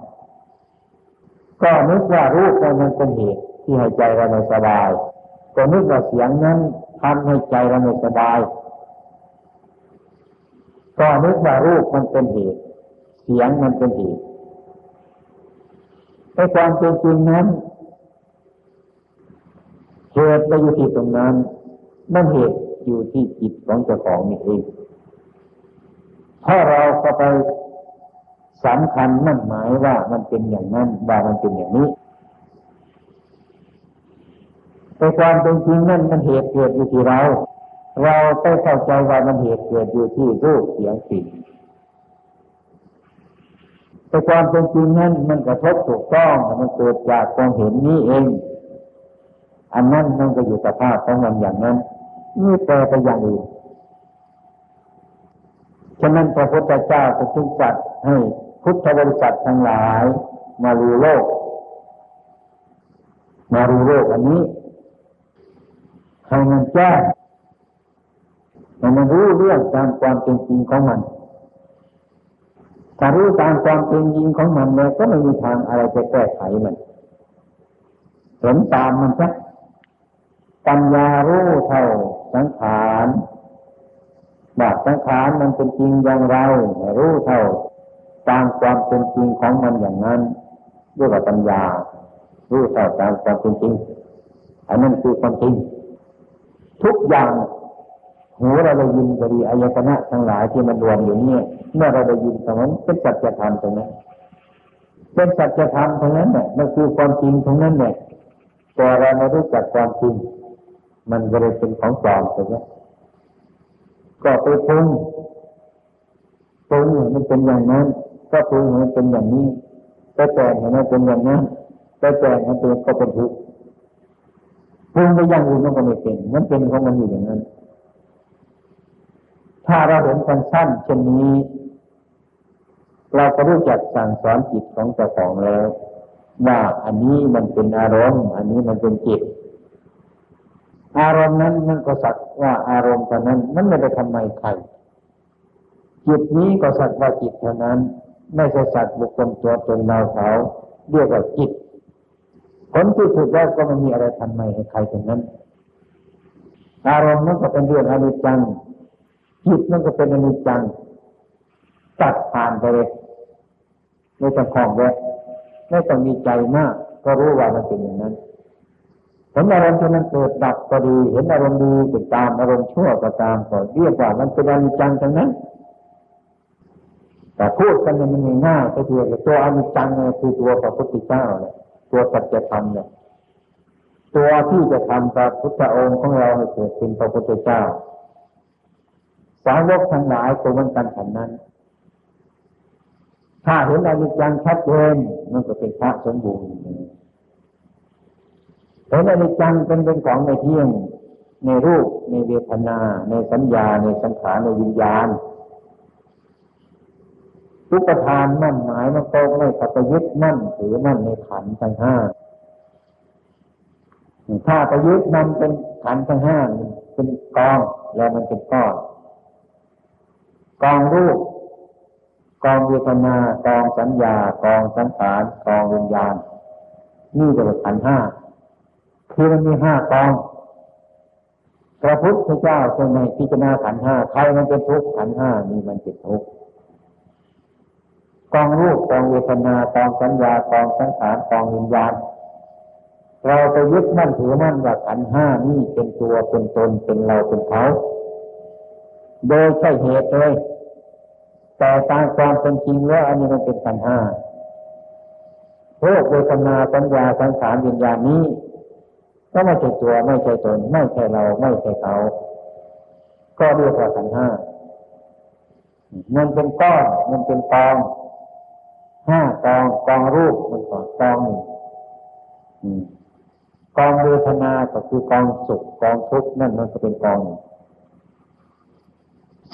ก็นึกว่ารูปนั้นมันเป็นเหตุที่ให้ใจเราไม่สบาย ก็นึกว่าเสียงนั้นทำให้ใจเราไม่สบาย ก็นึกว่ารูปมันเป็นเหตุ เสียงมันเป็นเหตุในความเป็นจริงนั้นเหตุไปอยู่ที่ตรงนั้น นั่นเหตุอยู่ที่จิตของเจ้าของนี่เองถ้าเราก็ไปสำคัญมั่นหมายว่ามันเป็นอย่างนั้นว่ามันเป็นอย่างนี้แต่ความเป็นจริงนั่นมันเหตุเกิดอยู่ที่เรา เราไปเข้าใจว่ามันเหตุเกิดอยู่ที่รูปเสียงกลิ่นแต่ความเป็นจริงนั้นมันกระทบถูกต้องมันเกิดจากความเห็นนี้เอง อันนั้นมันก็อยู่สภาพของมันอย่างนั้นนี่แปลไปอย่างอื่นฉะนั้นพระพุทธเจ้าจะจึงจัดให้พุทธบริษัททั้งหลาย มารู้โลก มารู้โลกอันนี้ให้มันแจ้งให้มันรู้เรื่องตามความเป็นจริงของมันถ้ารู้ตามความเป็นจริงของมันแล้วก็ไม่มีทางอะไรจะแก้ไขมันเห็นตามมันซะ ปัญญารู้เท่าสังขารบาสังขารมันเป็นจริงอย่างไรรู้เท่าตามความเป็นจริงของมันอย่างนั้นเรียกว่าปัญญา รู้เท่าตามความเป็นจริงอันนั้นคือความจริงทุกอย่างหูเราได้ยินก็ดีอายตนะทั้งหลายที่มันรวมอยู่นี่เมื่อเราได้ยินตรงนั้นเป็นสัจธรรมตรงนั้นเป็นสัจธรรมตรงนั้นเนี่ยมันคือความจริงตรงนั้นเนี่ยแต่เราไม่รู้จักความจริง มันก็เลยเป็นของปลอมตรงนี้ก็ไปปรุงปรุงมันเป็นอย่างนั้น ก็ปรุงมันเป็นอย่างนี้ก็แต่งมันเป็นอย่างนั้นก็แต่งมันเป็นก็เป็นทุกข์ปรุงไปอย่างอื่นมันก็ไม่เป็น มันเป็นของมันอยู่อย่างนั้น ถ้าเราเห็นคนสั้นเช่นนี้ เราก็รู้จักสั่งสอนจิตของเจ้าของแล้วว่าอันนี้มันเป็นอารมณ์ อันนี้มันเป็นจิต อารมณ์นั้นมันก็สักว่าอารมณ์ตอนนั้น มันไม่ได้ทำไมใครจิตนี้ก็สักว่าจิตเท่านั้น ไม่ใช่สัตว์บุคคลตัวตนเราเขาเรียกว่าจิตผลที่สุดแล้วก็ไม่มีอะไรทำไมให้ใครทั้งนั้น อารมณ์นั้นก็เป็นเรื่องอนิจจังจิตนั่นก็เป็นอนิจจังตัดผ่านไปเลยไม่ต้องคล้องแวะไม่ต้องมีใจมาก ก็รู้ว่ามันเป็นอย่างนั้น เห็นอารมณ์ที่มันเกิดดับก็ดี เห็นอารมณ์ดีก็ตามอารมณ์ชั่วก็ตามก็เรียกว่ามันเป็นอนิจจังทั้งนั้น แต่พูดกันมันง่ายก็เดียวตัวอนิจจังเนี่ยคือตัวพระพุทธเจ้าเนี่ยตัวสัจธรรมเนี่ยตัวที่จะทำพระพุทธองค์ของเราให้เกิดเป็นพระพุทธเจ้า สาวกทั้งหลายตัวมันกันฉันนั้น ถ้าเห็นอนิจจังชัดเจนมันก็เป็นพระสมบูรณ์ เห็นอนิจจังเป็นเป็นของในเที่ยง ในรูป ในเวทนา ในสัญญา ในสังขารในวิญญาณทุกทานมั่นหมายมันโตไม่ปัจยึดมั่นถือมั่นในขันทั้งห้าถ้าประยุทธ์มันเป็นขันทั้งห้าเป็นกองแล้วมันเป็นก้อนกองรูปกองเวทนากองสัญญากองสังขารกองวิญญาณนี่จะเป็นขันห้า คือมันมีห้ากองพระพุทธเจ้าทรงในพิจารณาขันห้าใครมันเป็นทุกข์ขันห้านี่มันเป็นทุกข์กองรูปกองเวทนากองสัญญากองสังขารกองวิญญาณเราไปยึดมั่นถือมั่นว่าขันห้านี่เป็นตัวเป็นตนเป็นเราเป็นเขา โดยใช่เหตุเลย แต่ตามความเป็นจริงว่าอันนี้มันเป็นปัญหาโรคเวทนาสัญญาสังขารวิญญาณนี้ ก็ไม่ใช่ตัวไม่ใช่ตน ไม่ใช่เราไม่ใช่เขา ก็เรียกว่าสัญหามันเป็นก้อนมันเป็นกองห้ากองกองรูปมันก่อนกองหนึ่งกองเวทนาก็คือกองสุขกองทุกข์นั่นมันก็เป็นกองหนึ่ง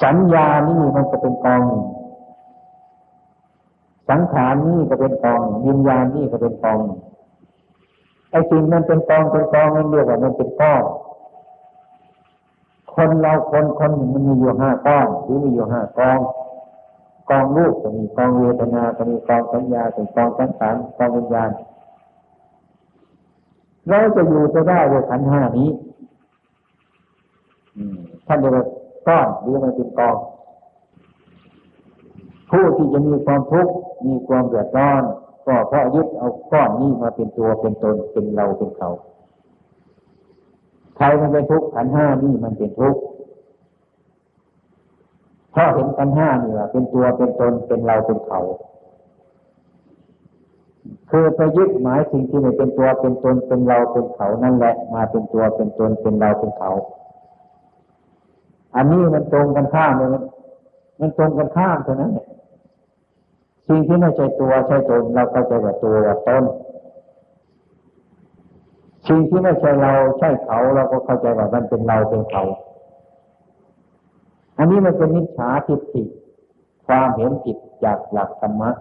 สัญญานี่มันก็เป็นกองสังขารนี่ก็เป็นกองวิญญาณนี่ก็เป็นกอง ไอ้สิ่งมันเป็นกองเป็นกองมันเรียกว่ามันเป็นก้อนคนเราคนคนหนึ่งมันมีอยู่ห้าก้อนหรือมีอยู่ห้ากอง กองรูปก็มีกองเวทนาก็มีกองสัญญาเป็นกองสังขารกองวิญญาณเราจะอยู่จะได้ด้วยขันห้านี้ท่านเรียกว่าก้อนหรือมันเป็นกองผู้ที่จะมีความทุกข์มีความเดือดร้อน ก็เพราะยึดเอาก้อนนี้มาเป็นตัวเป็นตนเป็นเราเป็นเขาใครมันเป็นทุกข์ขันห้านี่มันเป็นทุกข์เพราะเห็นขันห้านี่ว่าเป็นตัวเป็นตนเป็นเราเป็นเขา คือไปยึดหมายสิ่งที่ไม่เป็นตัวเป็นตนเป็นเราเป็นเขานั่นแหละมาเป็นตัวเป็นตนเป็นเราเป็นเขา อันนี้มันตรงกันข้ามเลยมันตรงกันข้ามเท่านั้นเนี่ย สิ่งที่ไม่ใช่ตัวใช่ตนเราเข้าใจว่าตัวว่าตนสิ่งที่ไม่ใช่เราใช่เขาเราก็เข้าใจว่ามันเป็นเราเป็นเขา อันนี้มันเป็นมิจฉาทิฏฐิความเห็นผิดจากหลักธรรมะ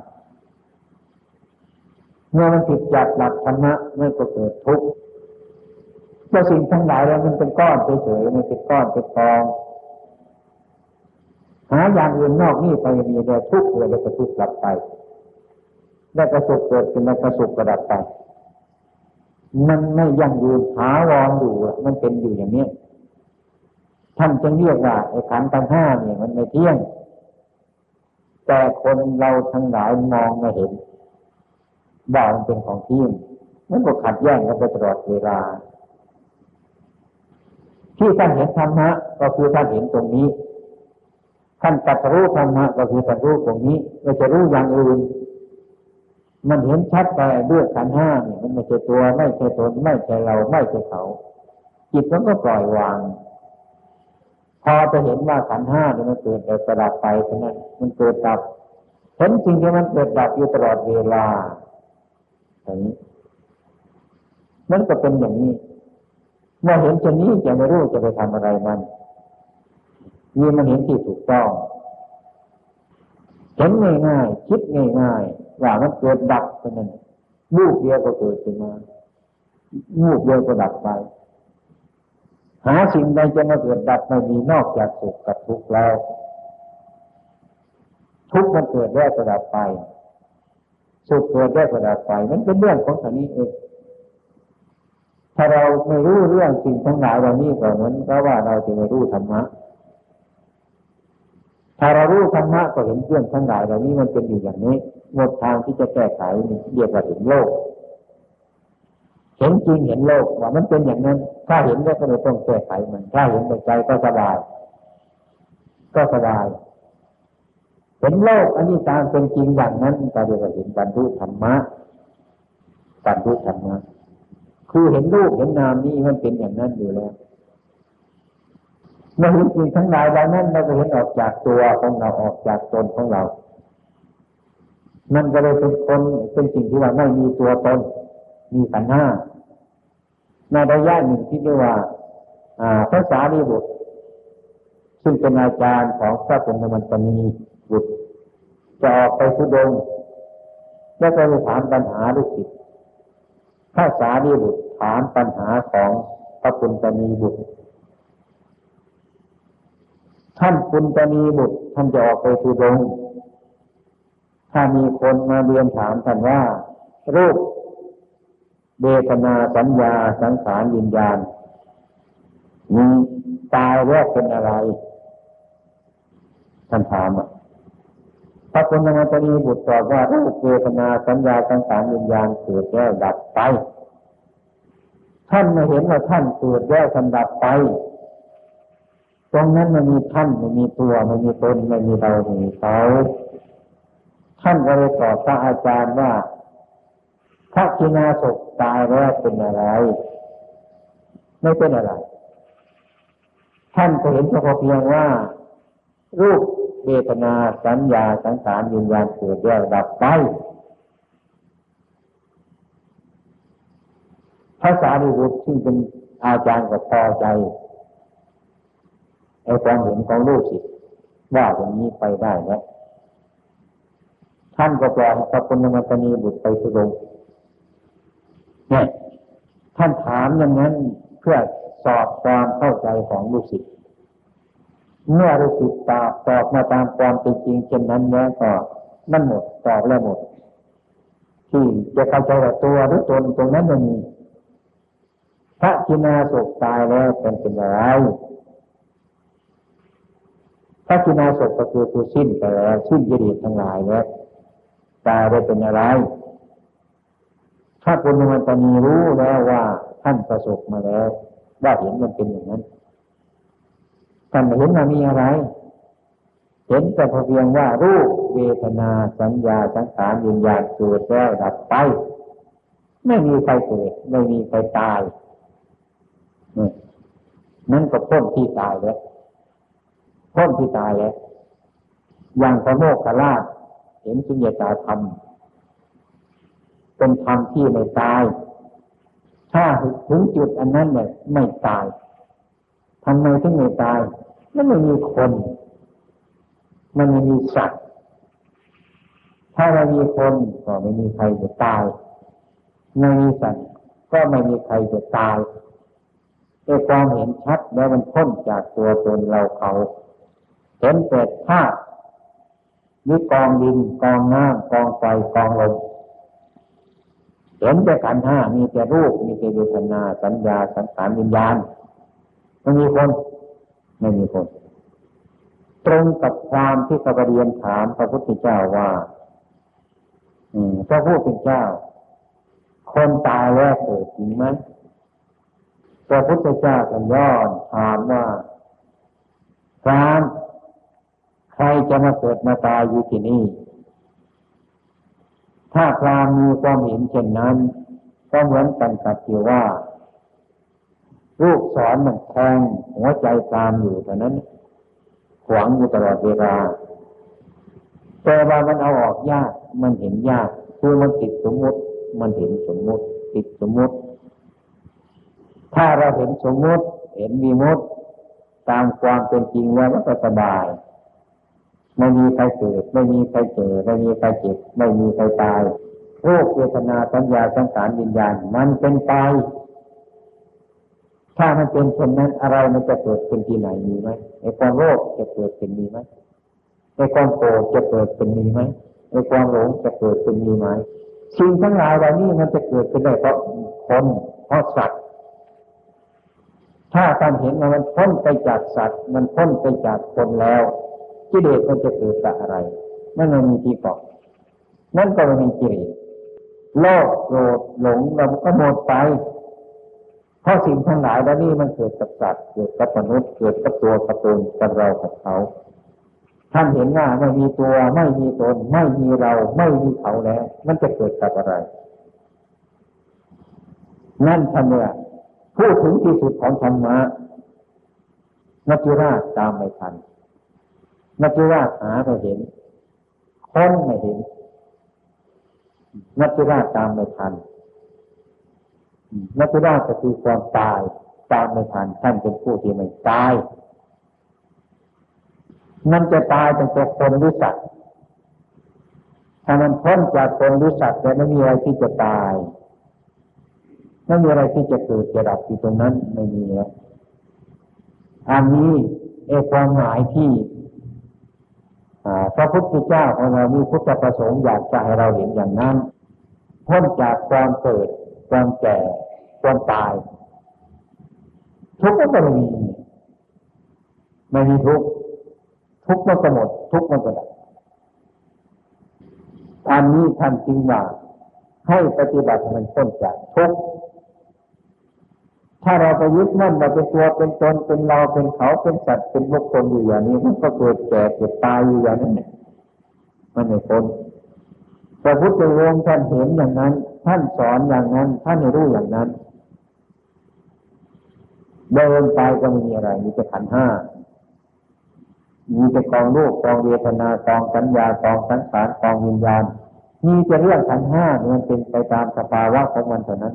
เมื่อมันผิดจากหลักธรรมะมันก็เกิดทุกข์เพราะสิ่งทั้งหลายแล้วมันเป็นก้อนเฉยๆมันเป็นก้อนเป็นกอง หาอย่างอื่นนอกนี่ไปมีแต่ทุกข์เลยแล้วก็ทุกข์กลับไปแล้วก็สุขเกิดขึ้นแล้วก็สุขกระดับไปมันไม่ยั่งยืนหาวอนอยู่มันเป็นอยู่อย่างนี้ท่านจะเรียกว่าไอ้ขันธ์ทั้งห้าเนี่ยมันไม่เที่ยง แต่คนเราทั้งหลายมองไม่เห็นว่ามันเป็นของเที่ยงมันก็ขัดแย้งกันไปตลอดเวลา ที่ท่านเห็นธรรมะก็คือท่านเห็นตรงนี้ ท่านตัดรู้ธรรมะก็คือตัดรู้ตรงนี้ไม่จะรู้อย่างอื่น มันเห็นชัดแต่ด้วยขันห้าเนี่ยมันไม่ใช่ตัวไม่ใช่ตนไม่ใช่เราไม่ใช่เขา จิตมันก็ปล่อยวาง พอจะเห็นว่าขันห้าเนี่ยมันเกิดแต่ประดับไปเท่านั้นมันเกิดดับเห็นจริงที่มันเกิดดับอยู่ตลอดเวลาอย่างนี้มันก็เป็นอย่างนี้เมื่อเห็นเช่นนี้จะไม่รู้จะไปทำอะไรมัน นี่มันเห็นที่ถูกต้องเห็นง่ายๆคิดง่ายๆว่ามันเกิดดับเท่านั้นลูกเดียวก็เกิดขึ้นมาลูกเดียวก็ดับไป หาสิ่งใดจะมาเกิดดับไม่มีนอกจากสุขกับทุกข์แล้ว ทุกข์มันเกิดแล้วก็ดับไปสุขเกิดแล้วก็ดับไปมันเป็นเรื่องของท่านี้เองถ้าเราไม่รู้เรื่องสิ่งทั้งหลายเหล่านี้ก็เหมือนกับว่าเราจะไม่รู้ธรรมะ ถ้าเรารู้ธรรมะก็เห็นเรื่องทั้งหลายเหล่านี้มันเป็นอยู่อย่างนี้หมดทางที่จะแก้ไขเรียกว่าเห็นโลก เห็นจริงเห็นโลกว่ามันเป็นอย่างนั้น ถ้าเห็นแล้วก็ไม่ต้องแก้ไขมันถ้าเห็นในใจก็สบาย ก็สบาย เห็นโลกอันนี้ตามเป็นจริงอย่างนั้นก็เรียกว่าเห็นบรรลุธรรมะบรรลุธรรมะคือเห็นรูปเห็นนามนี่มันเป็นอย่างนั้นอยู่แล้ว เมื่อเห็นสิ่งทั้งหลายเหล่านั้นเราก็เห็นออกจากตัวของเราออกจากตนของเรามันก็เลยเป็นคนเป็นสิ่งที่ว่าไม่มีตัวตน มีขันห้าในระยะหนึ่งที่เรียกว่าพระสารีบุตร ซึ่งเป็นอาจารย์ของพระพุทธมันตนีบุตรจะออกไปทุดงแล้วก็ไปถามปัญหาลูกศิษย์พระสารีบุตรถามปัญหาของพระปุณตนีบุตร ท่านปุณตนีบุตรท่านจะออกไปทุดงถ้ามีคนมาเรียนถามท่านว่า รูปเบทนาสัญญาสังขารวิญญาณมีตายแล้วเป็นอะไร ท่านถามอะพระคุณธรรมตรีบุตรตอบว่ารูปเวทนาสัญญาสังขารวิญญาณเกิดแล้วดับไป ท่านไมาเห็นว่าท่านเกิดแล้วท่านดับไป ตรงนั้นมันมีท่านไม่มีตัวไม่มีตนไม่มีเราไม่มีเขาท่านก็เลยตอบพระอาจารย์ว่า พระกินาศกตายแล้วเป็นอะไร ไม่เป็นอะไร ท่านก็เห็นเฉพาะเพียงว่า รูปเวทนาสัญญาสังขารวิญญาณเกิดแล้วดับไปภาษาดิบุตรซึ่งเป็นอาจารย์ก็พอใจ ไอ้ความเห็นของลูกศิษย์ว่าอย่างนี้ไปได้แล้วท่านก็ปล่อยพระพุทธมตนีบุตรไปทุรงเนี่ยท่านถามอย่างนั้นเพื่อสอบความเข้าใจของลูกศิษย์เมื่อเราติดตาตอบมาตามความเป็นจริงเช่นนั้นแล้วก็นั่นหมดตอบแล้วหมด ที่จะเข้าใจว่าตัวหรือตนตรงนั้นมันมีพระกินาศกตายแล้วเป็นเป็นอะไร พระกินาศกก็คือผู้สิ้นไปแล้วสิ้นยิริทั้งหลายแล้วตายได้เป็นอะไรถ้าคุณมันตนีรู้แล้วว่าท่านประสบมาแล้ว ว่าเห็นมันเป็นอย่างนั้นท่านเห็นว่ามีอะไร เห็นแต่เพียงว่ารูปเวทนาสัญญาสังขารวิญญาณเกิดแล้วดับไป ไม่มีใครเกิดไม่มีใครตายนั่นก็พ้นที่ตายแล้ว พ้นที่ตายแล้วอย่างพระโมกขลาชเห็นสุญญตาธรรมเป็นธรรมที่ไม่ตาย ถ้าถึงจุดอันนั้นเนี่ยไม่ตายทำไมถึงไม่ตายมันไม่มีคน มันไม่มีสัตว์ ถ้าไม่มีคนก็ไม่มีใครจะตายไม่มีสัตว์ก็ไม่มีใครจะตายแต่ความเห็นชัดแล้วมันพ้นจากตัวตนเราเขา เห็นแต่ธาตุมีกองดินกองน้ำกองไฟกองลมเห็นแต่ขันห้ามีแต่รูป มีแต่เวทนา สัญญาสังขารวิญญาณไม่มีคนไม่มีคน ตรงกับความที่พระเรียนถามพระพุทธเจ้าว่า อืมพระพุทธเจ้า คนตายแล้วเกิดจริงไหมพระพุทธเจ้าก็ย้อนถามว่าการ รจะมาเกิดมาตายอยู่ที่นี่ ถ้าพรามมีความเห็นเช่นนั้น ก็เหมือนกันกับที่ว่าลูกสอนมันแทงหัวใจตามอยู่แต่นั้น ขวางอยู่ตลอดเวลา แต่ว่ามันเอาออกยาก มันเห็นยากคือมันติดสมมติ มันเห็นสมมติ ติดสมมติ ถ้าเราเห็นสมมติ เห็นมีมดตามความเป็นจริงแล้วก็สบาย ไม่มีใครเกิดไม่มีใครเจอไม่มีใครเจ็บไม่มีใครตายรูปเวทนาสัญญาสังขารวิญญาณมันเป็นไปถ้ามันเป็นเช่นนั้นอะไรมันจะเกิดเป็นที่ไหนมีไหมไอ้ความโลภจะเกิดเป็นมีไหมไอ้ความโกรธจะเกิดเป็นมีไหมไอ้ความหลงจะเกิดเป็นมีไหมสิ่งทั้งหลายเหล่านี้มันจะเกิดขึ้นได้เพราะคนเพราะสัตว์ถ้าการเห็นว่ามันพ้นไปจากสัตว์ มันพ้นไปจากคนแล้ว กิเลสมันจะเกิดจากอะไรนั่นมันมีที่เกาะนั่นก็ไม่มีกิเลสโลภโกรธหลงเราก็หมดไปเพราะสิ่งทั้งหลายแล้วนี่มันเกิดกับสัตว์เกิดกับมนุษย์เกิดกับตัวกับตนกับเรากับเขาท่านเห็นว่าไม่มีตัวไม่มีตน ไม่มีเราไม่มีเขาแล้ว มันจะเกิดกับอะไร นั่นท่านเนี่ยพูดถึงที่สุดของธรรมะนักราตามไม่ทัน นักราชหาไม่เห็นค้นไม่เห็น นักราชตามไม่ทันนักราชก็คือความตายตามไม่ทันท่านเป็นผู้ที่ไม่ตาย มันจะตายตั้งแต่คนหรือสัตว์ถ้ามันพ้นจากคนหรือสัตว์แต่ไม่มีอะไรที่จะตายไม่มีอะไรที่จะเกิดจะดับที่ตรงนั้นไม่มีแล้วอันนี้เอความหมายที่ พระพุทธเจ้าของเรามีพุทธประสงค์อยากจะให้เราเห็นอย่างนั้นพ้นจากความเกิด ความแก่ ความตาย ทุกข์ก็ไม่มีไม่มีทุกข์ทุกข์มันก็หมด ทุกข์มันก็ดับอันนี้ท่านจริงว่าให้ปฏิบัติมันพ้นจากทุกข์ ถ้าเราไปยึดมั่นเราเป็นตัวเป็นตนเป็นเราเป็นเขาเป็นสัตว์เป็นบุคคลอยู่อย่างนี้มันก็เกิดแก่เกิดตายอยู่อย่างนั้นเนี่ยมันไม่พ้นพระพุทธองค์ท่านเห็นอย่างนั้น ท่านสอนอย่างนั้น ท่านรู้อย่างนั้นเดินไปก็ไม่มีอะไร มีแต่ขันห้ามีแต่กองรูปกองเวทนากองสัญญากองสังขารกองวิญญาณ มีแต่เรื่องขันห้ามันเป็นไปตามสภาวะของมันเท่านั้น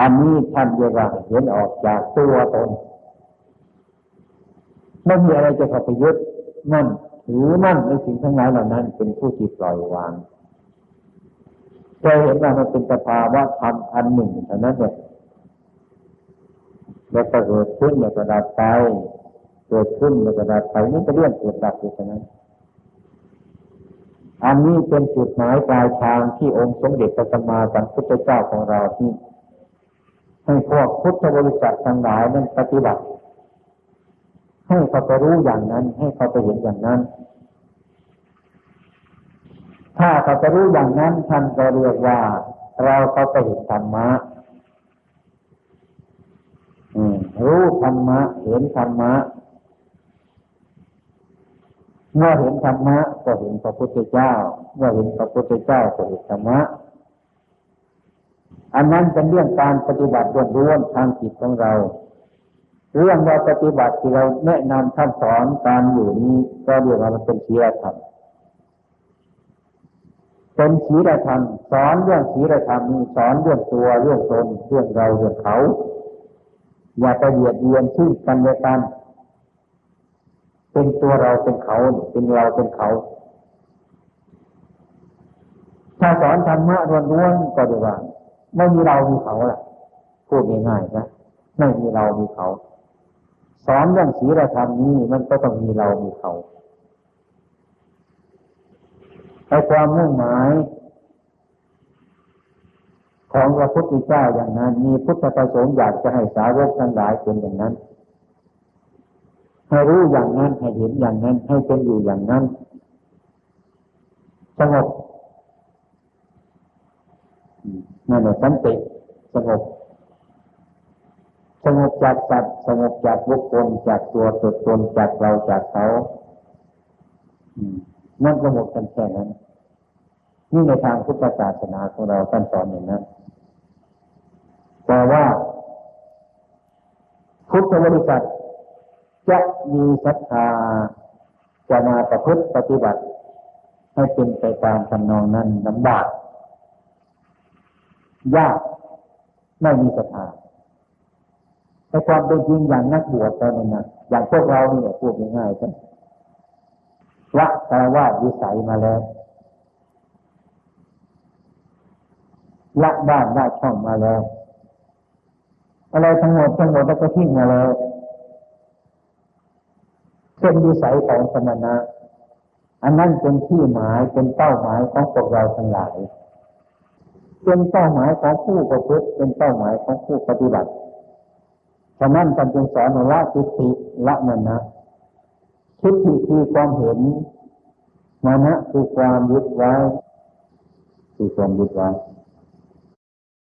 อันนี้ท่านเรียกว่าเห็นออกจากตัวตนไม่มีอะไรจะข้าไปยึดมั่นถือมั่นในสิ่งทั้งหลายเหล่านั้น เป็นผู้ที่ปล่อยวางเคยเห็นว่ามันเป็นสภาวะธรรมอันหนึ่งเท่านั้นเองแล้วก็เกิดขึ้นแล้วก็ดับไปเกิดขึ้นแล้วก็ดับไปนี่ก็เรื่องเกิดดับอยู่เท่านั้นอันนี้เป็นจุดหมายปลายทางที่องค์สมเด็จพระสัมมาสัมพุทธเจ้าของเราที่ ให้พวกพุทธบริษัททั้งหลายนั้นปฏิบัติ ให้เขาไปรู้อย่างนั้น ให้เขาไปเห็นอย่างนั้น ถ้าเขาจะรู้อย่างนั้นท่านก็เรียกว่า เราเขาไปเห็นธรรมะรู้ธรรมะ เห็นธรรมะเมื่อเห็นธรรมะก็เห็นพระพุทธเจ้า เมื่อเห็นพระพุทธเจ้าก็เห็นธรรมะ อันนั้นเป็นเรื่องการปฏิบัติล้วนทางจิตของเรา เรื่องว่าปฏิบัติที่เราแนะนำท่านสอนการอยู่นี้ก็เรียกว่ามันเป็นศีลธรรมเป็นศีลธรรมสอนเรื่องศีลธรรมนี้สอนเรื่องตัวเรื่องตนเรื่องเราเรื่องเขา อย่าไปเหยียดเยียนซึ่งกันและกันเป็นตัวเราเป็นเขาเป็นเราเป็นเขา ถ้าสอนธรรมะล้วนๆก็ดีว่า ไม่มีเรามีเขาล่ะพูดง่ายๆนะไม่มีเรามีเขา สอนเรื่องศีลธรรมนี้มันก็ต้องมีเรามีเขาในความมุ่งหมาย ของพระพุทธเจ้าอย่างนั้น มีพุทธประสงค์อยากจะให้สาวกทั้งหลายเป็นอย่างนั้นให้รู้อย่างนั้นให้เห็นอย่างนั้น ให้เป็นอยู่อย่างนั้นสงบ นั่นแหละสันติสงบสงบจากสัตว์สงบจากบุคคลจากตัวตนตนจากเราจากเขานั่นสงบกันแค่นั้นนี่ในทางพุทธศาสนาของเราท่านสอนอย่างนั้นแต่ว่าพุทธบริษัทจะมีศรัทธาจะมาประพฤติปฏิบัติ ให้เป็นไปตามทำนองนั้นลำบาก ยากไม่มีศรัทธาแต่ความเป็นจริงอย่างนักบวชตอนนี้นะอย่างพวกเราเนี่ยพูดง่ายๆกันละแต่ว่าวิสัยมาแล้วละบ้านละช่องมาแล้ว อะไรทั้งหมดทั้งหมดแล้วก็ทิ้งมาแล้วเป็นวิสัยของสมณะอันนั้นเป็นที่หมายเป็นเป้าหมายของพวกเราทั้งหลาย เป็นเป้าหมายของผู้ประพฤติเป็นเป้าหมายของผู้ปฏิบัติฉะนั้นการจึงสอนละทิฏฐิละมณะทิฏฐิคือความเห็นมณะคือความยึดไว้คือความยึดไว้